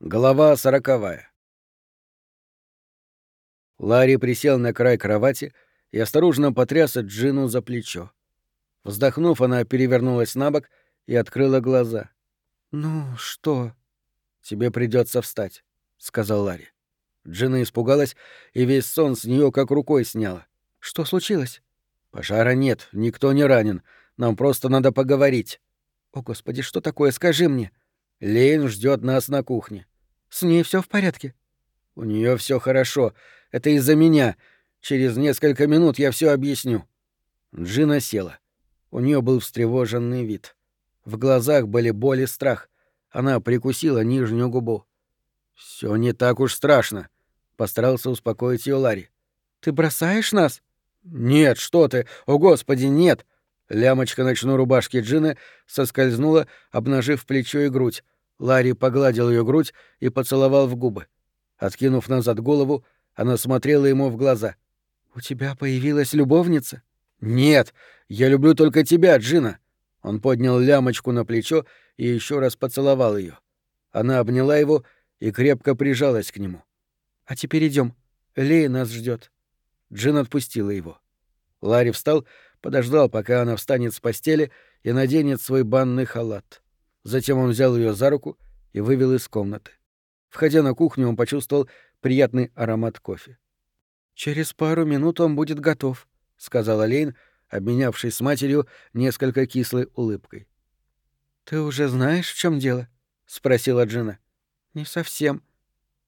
Глава сороковая. Ларри присел на край кровати и осторожно потряс Джину за плечо. Вздохнув, она перевернулась на бок и открыла глаза. «Ну, что?» «Тебе придется встать», — сказал Ларри. Джина испугалась, и весь сон с нее как рукой сняла. «Что случилось?» «Пожара нет, никто не ранен. Нам просто надо поговорить». «О, Господи, что такое? Скажи мне!» Лейн ждет нас на кухне. С ней все в порядке? У нее все хорошо. Это из-за меня. Через несколько минут я все объясню. Джина села. У нее был встревоженный вид. В глазах были боль и страх. Она прикусила нижнюю губу. Все не так уж страшно, постарался успокоить ее Ларри. Ты бросаешь нас? Нет, что ты? О, господи, нет! Лямочка ночной рубашки Джины соскользнула, обнажив плечо и грудь. Ларри погладил ее грудь и поцеловал в губы. Откинув назад голову, она смотрела ему в глаза. «У тебя появилась любовница?» «Нет, я люблю только тебя, Джина». Он поднял лямочку на плечо и еще раз поцеловал ее. Она обняла его и крепко прижалась к нему. «А теперь идем. Лея нас ждет. Джин отпустила его. Ларри встал, подождал, пока она встанет с постели и наденет свой банный халат. Затем он взял ее за руку и вывел из комнаты. Входя на кухню, он почувствовал приятный аромат кофе. «Через пару минут он будет готов», — сказала Лейн, обменявшись с матерью несколько кислой улыбкой. «Ты уже знаешь, в чем дело?» — спросила Джина. «Не совсем».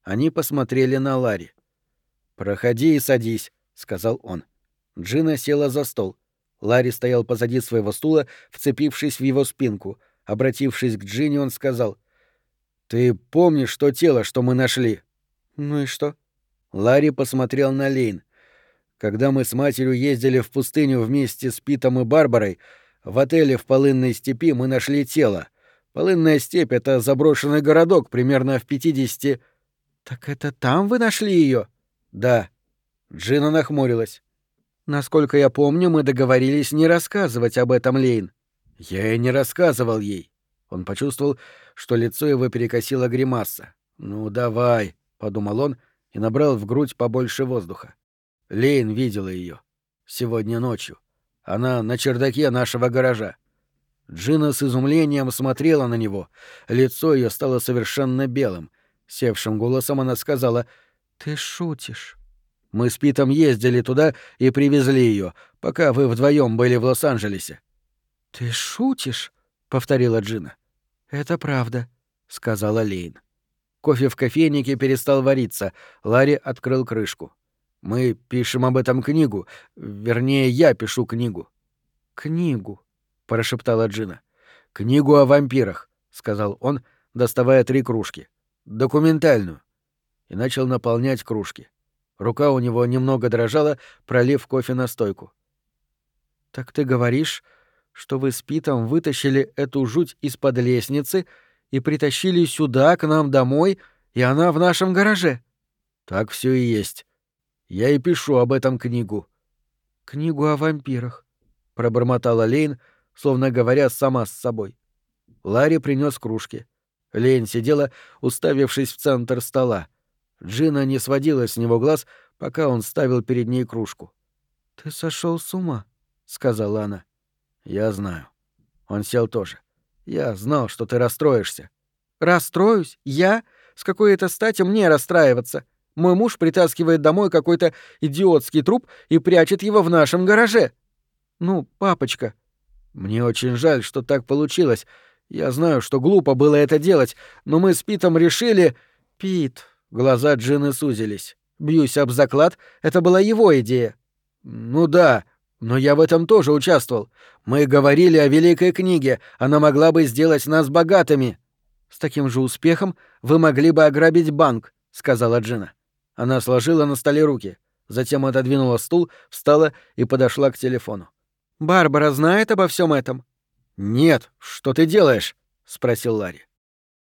Они посмотрели на Ларри. «Проходи и садись», — сказал он. Джина села за стол. Ларри стоял позади своего стула, вцепившись в его спинку. Обратившись к Джинни, он сказал, «Ты помнишь то тело, что мы нашли?» «Ну и что?» Ларри посмотрел на Лейн. «Когда мы с матерью ездили в пустыню вместе с Питом и Барбарой, в отеле в Полынной степи мы нашли тело. Полынная степь — это заброшенный городок, примерно в 50... «Так это там вы нашли ее? «Да». Джина нахмурилась. Насколько я помню, мы договорились не рассказывать об этом Лейн. Я и не рассказывал ей. Он почувствовал, что лицо его перекосило гримаса. Ну давай, подумал он и набрал в грудь побольше воздуха. Лейн видела ее сегодня ночью. Она на чердаке нашего гаража. Джина с изумлением смотрела на него. Лицо ее стало совершенно белым. Севшим голосом она сказала: "Ты шутишь?" Мы с Питом ездили туда и привезли ее, пока вы вдвоем были в Лос-Анджелесе. Ты шутишь? повторила Джина. Это правда, сказала Лейн. Кофе в кофейнике перестал вариться. Ларри открыл крышку. Мы пишем об этом книгу. Вернее, я пишу книгу. Книгу, прошептала Джина. Книгу о вампирах, сказал он, доставая три кружки. Документальную. И начал наполнять кружки. Рука у него немного дрожала, пролив кофе на стойку. «Так ты говоришь, что вы с Питом вытащили эту жуть из-под лестницы и притащили сюда, к нам домой, и она в нашем гараже?» «Так все и есть. Я и пишу об этом книгу». «Книгу о вампирах», — пробормотала Лейн, словно говоря сама с собой. Ларри принес кружки. Лейн сидела, уставившись в центр стола. Джина не сводила с него глаз, пока он ставил перед ней кружку. «Ты сошел с ума», — сказала она. «Я знаю». Он сел тоже. «Я знал, что ты расстроишься». «Расстроюсь? Я? С какой это стати мне расстраиваться? Мой муж притаскивает домой какой-то идиотский труп и прячет его в нашем гараже. Ну, папочка». «Мне очень жаль, что так получилось. Я знаю, что глупо было это делать, но мы с Питом решили...» «Пит, Глаза Джины сузились. Бьюсь об заклад, это была его идея. Ну да, но я в этом тоже участвовал. Мы говорили о великой книге, она могла бы сделать нас богатыми. С таким же успехом вы могли бы ограбить банк, сказала Джина. Она сложила на столе руки, затем отодвинула стул, встала и подошла к телефону. Барбара знает обо всем этом? Нет, что ты делаешь? спросил Ларри.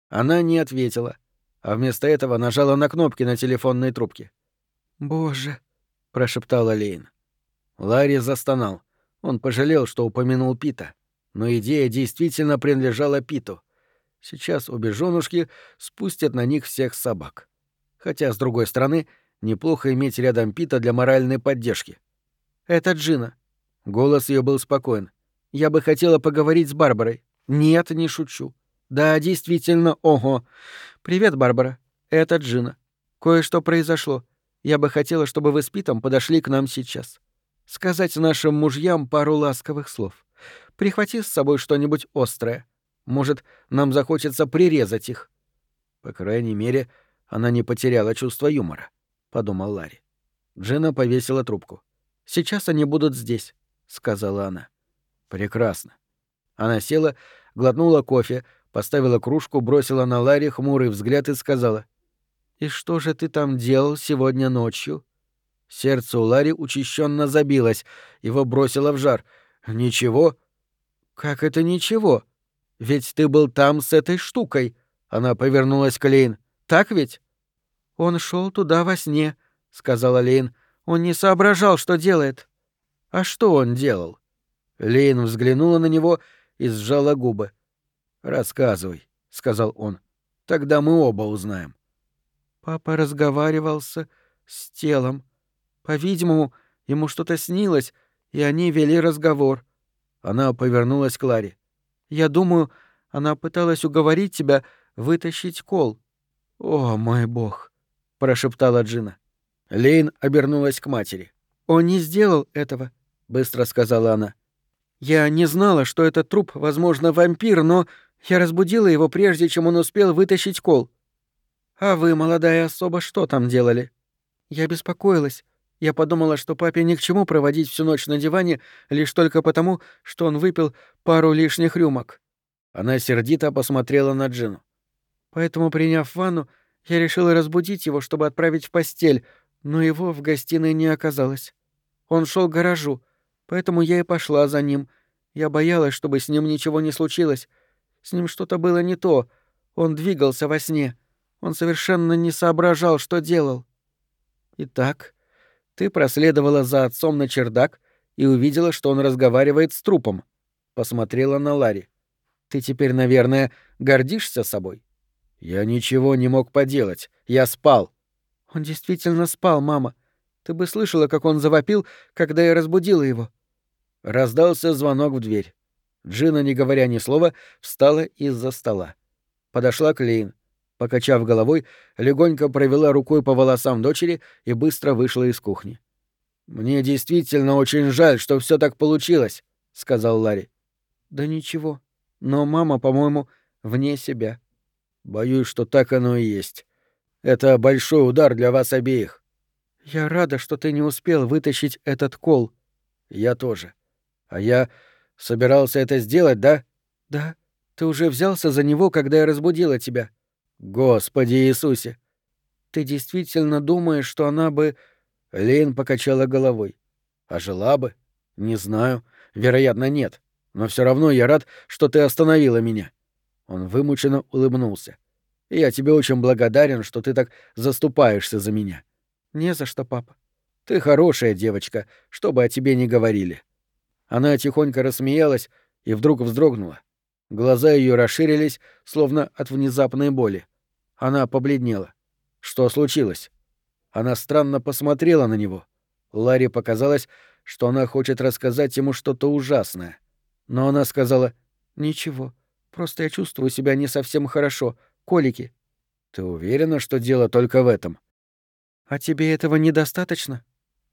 Она не ответила а вместо этого нажала на кнопки на телефонной трубке. «Боже!» — прошептала Лейн. Ларри застонал. Он пожалел, что упомянул Пита. Но идея действительно принадлежала Питу. Сейчас обе женушки спустят на них всех собак. Хотя, с другой стороны, неплохо иметь рядом Пита для моральной поддержки. «Это Джина». Голос ее был спокоен. «Я бы хотела поговорить с Барбарой». «Нет, не шучу». «Да, действительно, ого. Привет, Барбара. Это Джина. Кое-что произошло. Я бы хотела, чтобы вы с Питом подошли к нам сейчас. Сказать нашим мужьям пару ласковых слов. Прихвати с собой что-нибудь острое. Может, нам захочется прирезать их». По крайней мере, она не потеряла чувство юмора, — подумал Ларри. Джина повесила трубку. «Сейчас они будут здесь», — сказала она. «Прекрасно». Она села, глотнула кофе, поставила кружку, бросила на Ларри хмурый взгляд и сказала. «И что же ты там делал сегодня ночью?» Сердце у Ларри учащенно забилось, его бросило в жар. «Ничего?» «Как это ничего? Ведь ты был там с этой штукой!» Она повернулась к Лейн. «Так ведь?» «Он шел туда во сне», — сказала Лейн. «Он не соображал, что делает». «А что он делал?» Лейн взглянула на него и сжала губы. «Рассказывай», — сказал он. «Тогда мы оба узнаем». Папа разговаривался с телом. По-видимому, ему что-то снилось, и они вели разговор. Она повернулась к Ларе. «Я думаю, она пыталась уговорить тебя вытащить кол». «О, мой бог!» — прошептала Джина. Лейн обернулась к матери. «Он не сделал этого», — быстро сказала она. «Я не знала, что этот труп, возможно, вампир, но я разбудила его, прежде чем он успел вытащить кол. А вы, молодая особа, что там делали?» Я беспокоилась. Я подумала, что папе ни к чему проводить всю ночь на диване лишь только потому, что он выпил пару лишних рюмок. Она сердито посмотрела на Джину. Поэтому, приняв ванну, я решила разбудить его, чтобы отправить в постель, но его в гостиной не оказалось. Он шел к гаражу, поэтому я и пошла за ним. Я боялась, чтобы с ним ничего не случилось. С ним что-то было не то. Он двигался во сне. Он совершенно не соображал, что делал. Итак, ты проследовала за отцом на чердак и увидела, что он разговаривает с трупом. Посмотрела на Ларри. Ты теперь, наверное, гордишься собой? Я ничего не мог поделать. Я спал. Он действительно спал, мама. Ты бы слышала, как он завопил, когда я разбудила его. Раздался звонок в дверь. Джина, не говоря ни слова, встала из-за стола. Подошла к Лейн. Покачав головой, легонько провела рукой по волосам дочери и быстро вышла из кухни. «Мне действительно очень жаль, что все так получилось», — сказал Ларри. «Да ничего. Но мама, по-моему, вне себя». «Боюсь, что так оно и есть. Это большой удар для вас обеих». «Я рада, что ты не успел вытащить этот кол». «Я тоже. А я собирался это сделать, да?» «Да. Ты уже взялся за него, когда я разбудила тебя». Господи Иисусе! Ты действительно думаешь, что она бы... Лейн покачала головой. А жила бы? Не знаю. Вероятно, нет. Но все равно я рад, что ты остановила меня. Он вымученно улыбнулся. Я тебе очень благодарен, что ты так заступаешься за меня. Не за что, папа. Ты хорошая девочка, что бы о тебе ни говорили. Она тихонько рассмеялась и вдруг вздрогнула. Глаза ее расширились, словно от внезапной боли. Она побледнела. Что случилось? Она странно посмотрела на него. Ларри показалось, что она хочет рассказать ему что-то ужасное. Но она сказала «Ничего, просто я чувствую себя не совсем хорошо. Колики». «Ты уверена, что дело только в этом?» «А тебе этого недостаточно?»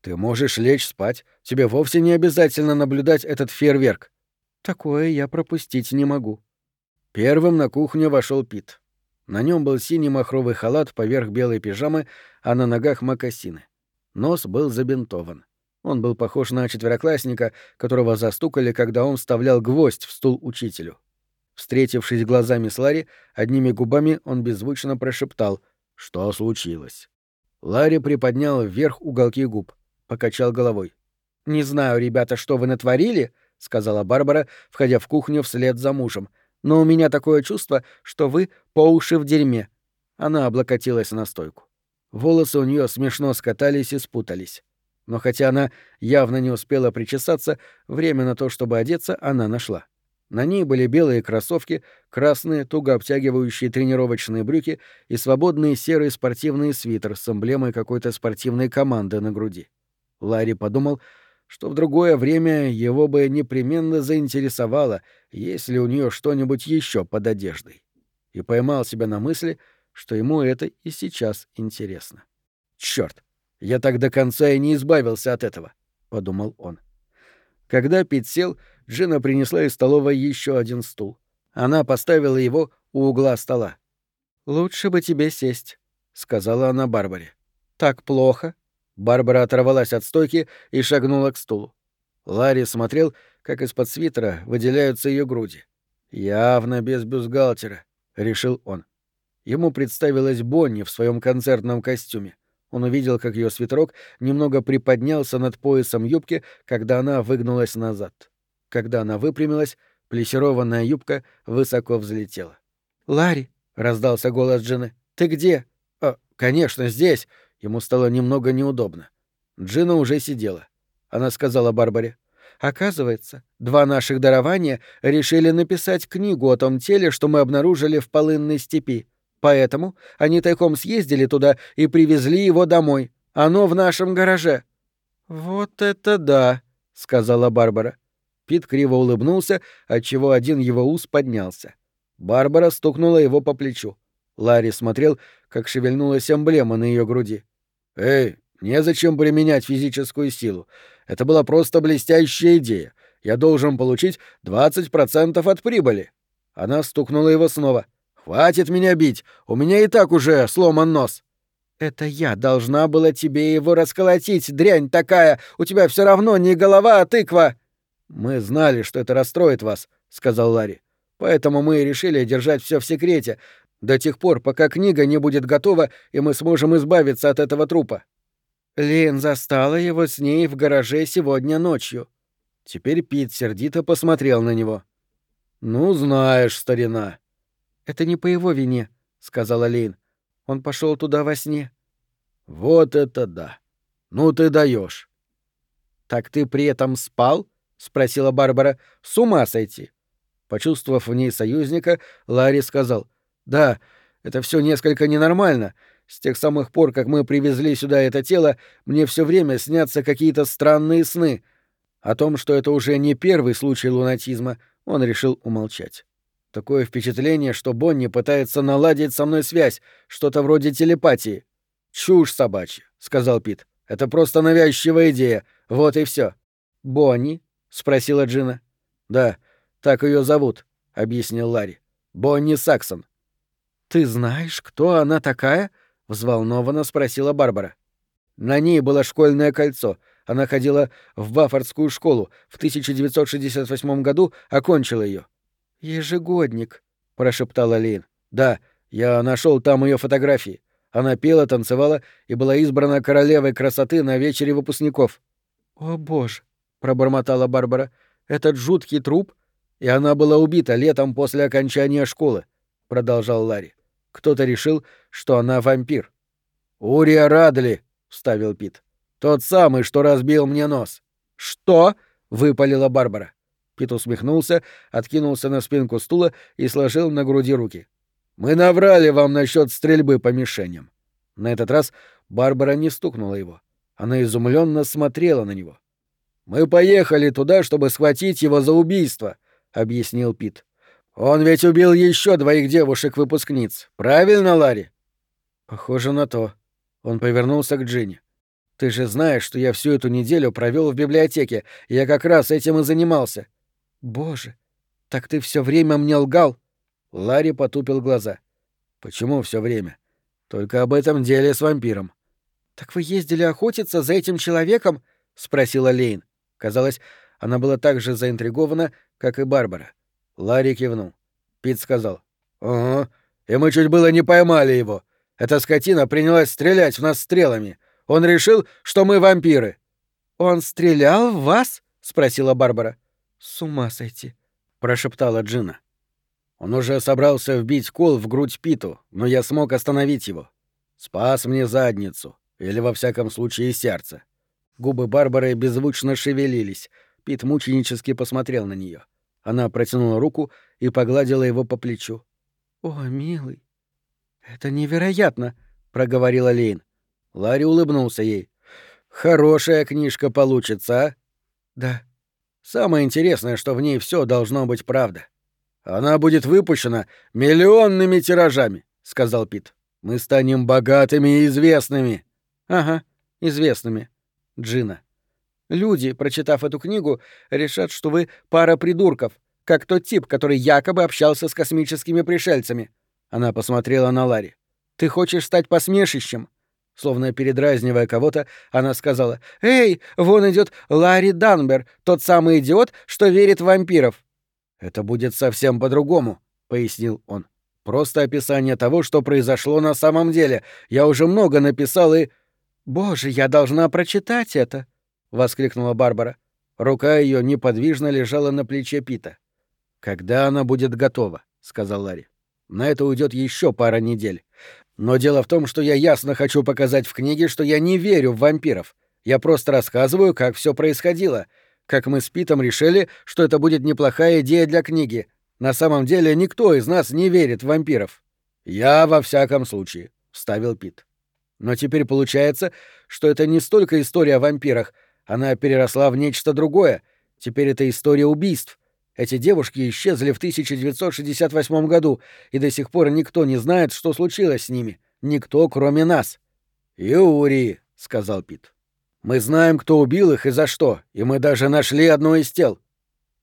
«Ты можешь лечь спать. Тебе вовсе не обязательно наблюдать этот фейерверк. Такое я пропустить не могу. Первым на кухню вошел Пит. На нем был синий махровый халат поверх белой пижамы, а на ногах мокасины. Нос был забинтован. Он был похож на четвероклассника, которого застукали, когда он вставлял гвоздь в стул учителю. Встретившись глазами с Ларри, одними губами он беззвучно прошептал «Что случилось?». Ларри приподнял вверх уголки губ, покачал головой. «Не знаю, ребята, что вы натворили, — сказала Барбара, входя в кухню вслед за мужем. «Но у меня такое чувство, что вы по уши в дерьме». Она облокотилась на стойку. Волосы у нее смешно скатались и спутались. Но хотя она явно не успела причесаться, время на то, чтобы одеться, она нашла. На ней были белые кроссовки, красные, туго обтягивающие тренировочные брюки и свободный серый спортивный свитер с эмблемой какой-то спортивной команды на груди. Ларри подумал, что в другое время его бы непременно заинтересовало, есть ли у нее что-нибудь еще под одеждой. И поймал себя на мысли, что ему это и сейчас интересно. Черт, я так до конца и не избавился от этого, подумал он. Когда Пит сел, Джина принесла из столовой еще один стул. Она поставила его у угла стола. «Лучше бы тебе сесть», — сказала она Барбаре. «Так плохо?» Барбара оторвалась от стойки и шагнула к стулу. Ларри смотрел, как из-под свитера выделяются ее груди. «Явно без бюстгальтера», — решил он. Ему представилась Бонни в своем концертном костюме. Он увидел, как ее свитерок немного приподнялся над поясом юбки, когда она выгнулась назад. Когда она выпрямилась, плессированная юбка высоко взлетела. «Ларри!» — раздался голос Джины. «Ты где?» «О, конечно, здесь!» Ему стало немного неудобно. Джина уже сидела. Она сказала Барбаре. «Оказывается, два наших дарования решили написать книгу о том теле, что мы обнаружили в полынной степи. Поэтому они тайком съездили туда и привезли его домой. Оно в нашем гараже». «Вот это да!» — сказала Барбара. Пит криво улыбнулся, отчего один его ус поднялся. Барбара стукнула его по плечу. Ларри смотрел, как шевельнулась эмблема на ее груди. «Эй, незачем применять физическую силу. Это была просто блестящая идея. Я должен получить 20% от прибыли». Она стукнула его снова. «Хватит меня бить! У меня и так уже сломан нос!» «Это я должна была тебе его расколотить, дрянь такая! У тебя все равно не голова, а тыква!» «Мы знали, что это расстроит вас», — сказал Ларри. «Поэтому мы решили держать все в секрете, до тех пор, пока книга не будет готова, и мы сможем избавиться от этого трупа. Лин застала его с ней в гараже сегодня ночью. Теперь Пит сердито посмотрел на него. «Ну, знаешь, старина». «Это не по его вине», — сказала Лин. «Он пошел туда во сне». «Вот это да! Ну ты даешь. «Так ты при этом спал?» — спросила Барбара. «С ума сойти!» Почувствовав в ней союзника, Ларри сказал. Да, это все несколько ненормально. С тех самых пор, как мы привезли сюда это тело, мне все время снятся какие-то странные сны. О том, что это уже не первый случай лунатизма, он решил умолчать. Такое впечатление, что Бонни пытается наладить со мной связь, что-то вроде телепатии. «Чушь собачья», — сказал Пит. «Это просто навязчивая идея. Вот и все. «Бонни?» — спросила Джина. «Да, так ее зовут», — объяснил Ларри. «Бонни Саксон. «Ты знаешь, кто она такая?» — взволнованно спросила Барбара. На ней было школьное кольцо. Она ходила в Баффордскую школу. В 1968 году окончила ее. «Ежегодник», — прошептала Лин. «Да, я нашел там ее фотографии. Она пела, танцевала и была избрана королевой красоты на вечере выпускников». «О, боже», — пробормотала Барбара. «Этот жуткий труп?» И она была убита летом после окончания школы, — продолжал Ларри. Кто-то решил, что она вампир. «Урия Радли», — вставил Пит. «Тот самый, что разбил мне нос». «Что?» — выпалила Барбара. Пит усмехнулся, откинулся на спинку стула и сложил на груди руки. «Мы наврали вам насчет стрельбы по мишеням». На этот раз Барбара не стукнула его. Она изумленно смотрела на него. «Мы поехали туда, чтобы схватить его за убийство», — объяснил Пит. Он ведь убил еще двоих девушек-выпускниц. Правильно, Ларри? Похоже на то. Он повернулся к Джинни. Ты же знаешь, что я всю эту неделю провел в библиотеке. Я как раз этим и занимался. Боже, так ты все время мне лгал? Ларри потупил глаза. Почему все время? Только об этом деле с вампиром. Так вы ездили охотиться за этим человеком? спросила Лейн. Казалось, она была так же заинтригована, как и Барбара. Ларри кивнул. Пит сказал. «Ага, и мы чуть было не поймали его. Эта скотина принялась стрелять в нас стрелами. Он решил, что мы вампиры». «Он стрелял в вас?» — спросила Барбара. «С ума сойти», — прошептала Джина. Он уже собрался вбить кол в грудь Питу, но я смог остановить его. Спас мне задницу, или во всяком случае сердце. Губы Барбары беззвучно шевелились. Пит мученически посмотрел на нее. Она протянула руку и погладила его по плечу. «О, милый, это невероятно!» — проговорила Лейн. Ларри улыбнулся ей. «Хорошая книжка получится, а?» «Да». «Самое интересное, что в ней все должно быть правда. Она будет выпущена миллионными тиражами», — сказал Пит. «Мы станем богатыми и известными». «Ага, известными. Джина». Люди, прочитав эту книгу, решат, что вы пара придурков, как тот тип, который якобы общался с космическими пришельцами. Она посмотрела на Ларри. Ты хочешь стать посмешищем? Словно передразнивая кого-то, она сказала: "Эй, вон идет Ларри Данбер, тот самый идиот, что верит в вампиров". Это будет совсем по-другому, пояснил он. Просто описание того, что произошло на самом деле. Я уже много написал и Боже, я должна прочитать это, воскликнула Барбара. Рука ее неподвижно лежала на плече Пита. Когда она будет готова, сказал Ларри. На это уйдет еще пара недель. Но дело в том, что я ясно хочу показать в книге, что я не верю в вампиров. Я просто рассказываю, как все происходило, как мы с Питом решили, что это будет неплохая идея для книги. На самом деле никто из нас не верит в вампиров. Я во всяком случае, вставил Пит. Но теперь получается, что это не столько история о вампирах, она переросла в нечто другое. Теперь это история убийств. Эти девушки исчезли в 1968 году, и до сих пор никто не знает, что случилось с ними. Никто, кроме нас. «Юрий», — сказал Пит. «Мы знаем, кто убил их и за что, и мы даже нашли одно из тел».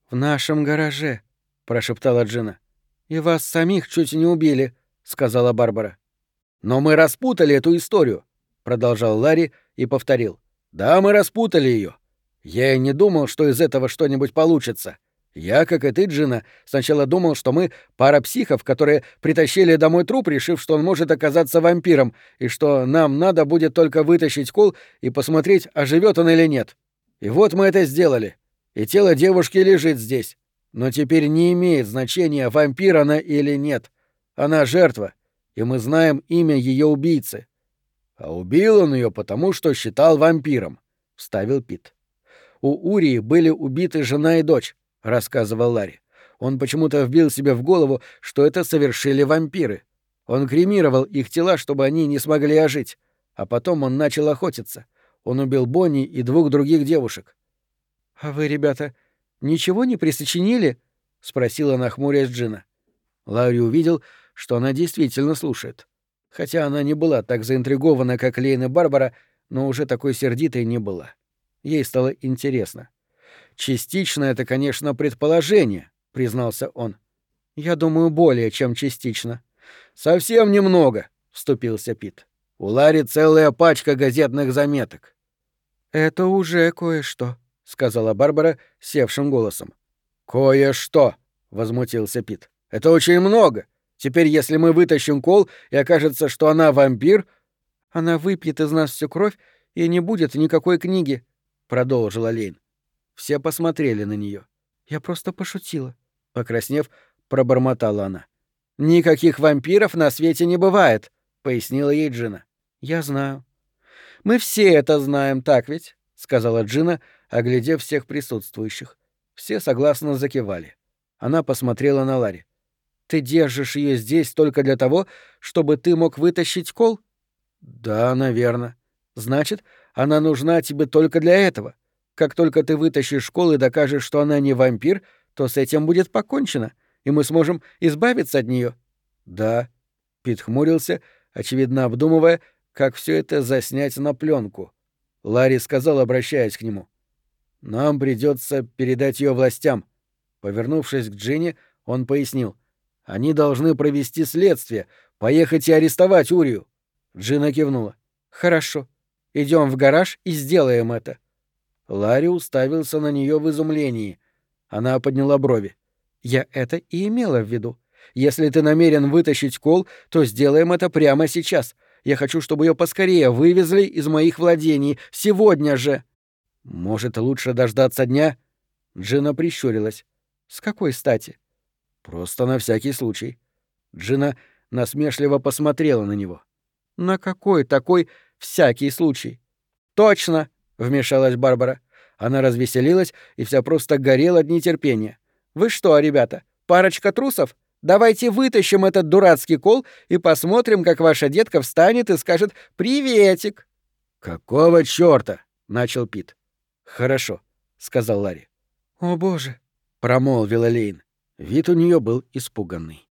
«В нашем гараже», — прошептала Джина. «И вас самих чуть не убили», — сказала Барбара. «Но мы распутали эту историю», — продолжал Ларри и повторил. Да, мы распутали ее. Я и не думал, что из этого что-нибудь получится. Я, как и ты, Джина, сначала думал, что мы пара психов, которые притащили домой труп, решив, что он может оказаться вампиром, и что нам надо будет только вытащить кол и посмотреть, оживет он или нет. И вот мы это сделали. И тело девушки лежит здесь. Но теперь не имеет значения, вампир она или нет. Она жертва, и мы знаем имя ее убийцы. А убил он ее потому, что считал вампиром, вставил Пит. У Урии были убиты жена и дочь, рассказывал Ларри. Он почему-то вбил себе в голову, что это совершили вампиры. Он кремировал их тела, чтобы они не смогли ожить. А потом он начал охотиться. Он убил Бонни и двух других девушек. «А вы, ребята, ничего не присочинили?» — спросила нахмурясь Джина. Ларри увидел, что она действительно слушает. Хотя она не была так заинтригована, как Лейн и Барбара, но уже такой сердитой не была. Ей стало интересно. «Частично это, конечно, предположение», — признался он. «Я думаю, более чем частично». «Совсем немного», — вступился Пит. «У Ларри целая пачка газетных заметок». «Это уже кое-что», — сказала Барбара севшим голосом. «Кое-что», — возмутился Пит. «Это очень много. Теперь, если мы вытащим кол, и окажется, что она вампир, она выпьет из нас всю кровь, и не будет никакой книги, продолжила Лейн. Все посмотрели на нее. Я просто пошутила, покраснев, пробормотала она. Никаких вампиров на свете не бывает, пояснила ей Джина. Я знаю. Мы все это знаем, так ведь? сказала Джина, оглядев всех присутствующих. Все согласно закивали. Она посмотрела на Ларри. Ты держишь ее здесь только для того, чтобы ты мог вытащить кол? Да, наверное. Значит, она нужна тебе только для этого. Как только ты вытащишь кол и докажешь, что она не вампир, то с этим будет покончено, и мы сможем избавиться от нее. Да. Пит хмурился, очевидно обдумывая, как все это заснять на пленку. Ларри сказал, обращаясь к нему. Нам придется передать ее властям. Повернувшись к Джинни, он пояснил. Они должны провести следствие, поехать и арестовать Урию. Джина кивнула. Хорошо. Идем в гараж и сделаем это. Ларри уставился на нее в изумлении. Она подняла брови. Я это и имела в виду. Если ты намерен вытащить кол, то сделаем это прямо сейчас. Я хочу, чтобы ее поскорее вывезли из моих владений. Сегодня же. Может, лучше дождаться дня? Джина прищурилась. С какой стати? Просто на всякий случай. Джина насмешливо посмотрела на него. На какой такой всякий случай? Точно, вмешалась Барбара. Она развеселилась и вся просто горела от нетерпения. Вы что, ребята, парочка трусов? Давайте вытащим этот дурацкий кол и посмотрим, как ваша детка встанет и скажет «Приветик». «Какого чёрта?» — начал Пит. «Хорошо», — сказал Ларри. «О, боже», — промолвила Лейн. Вид у нее был испуганный.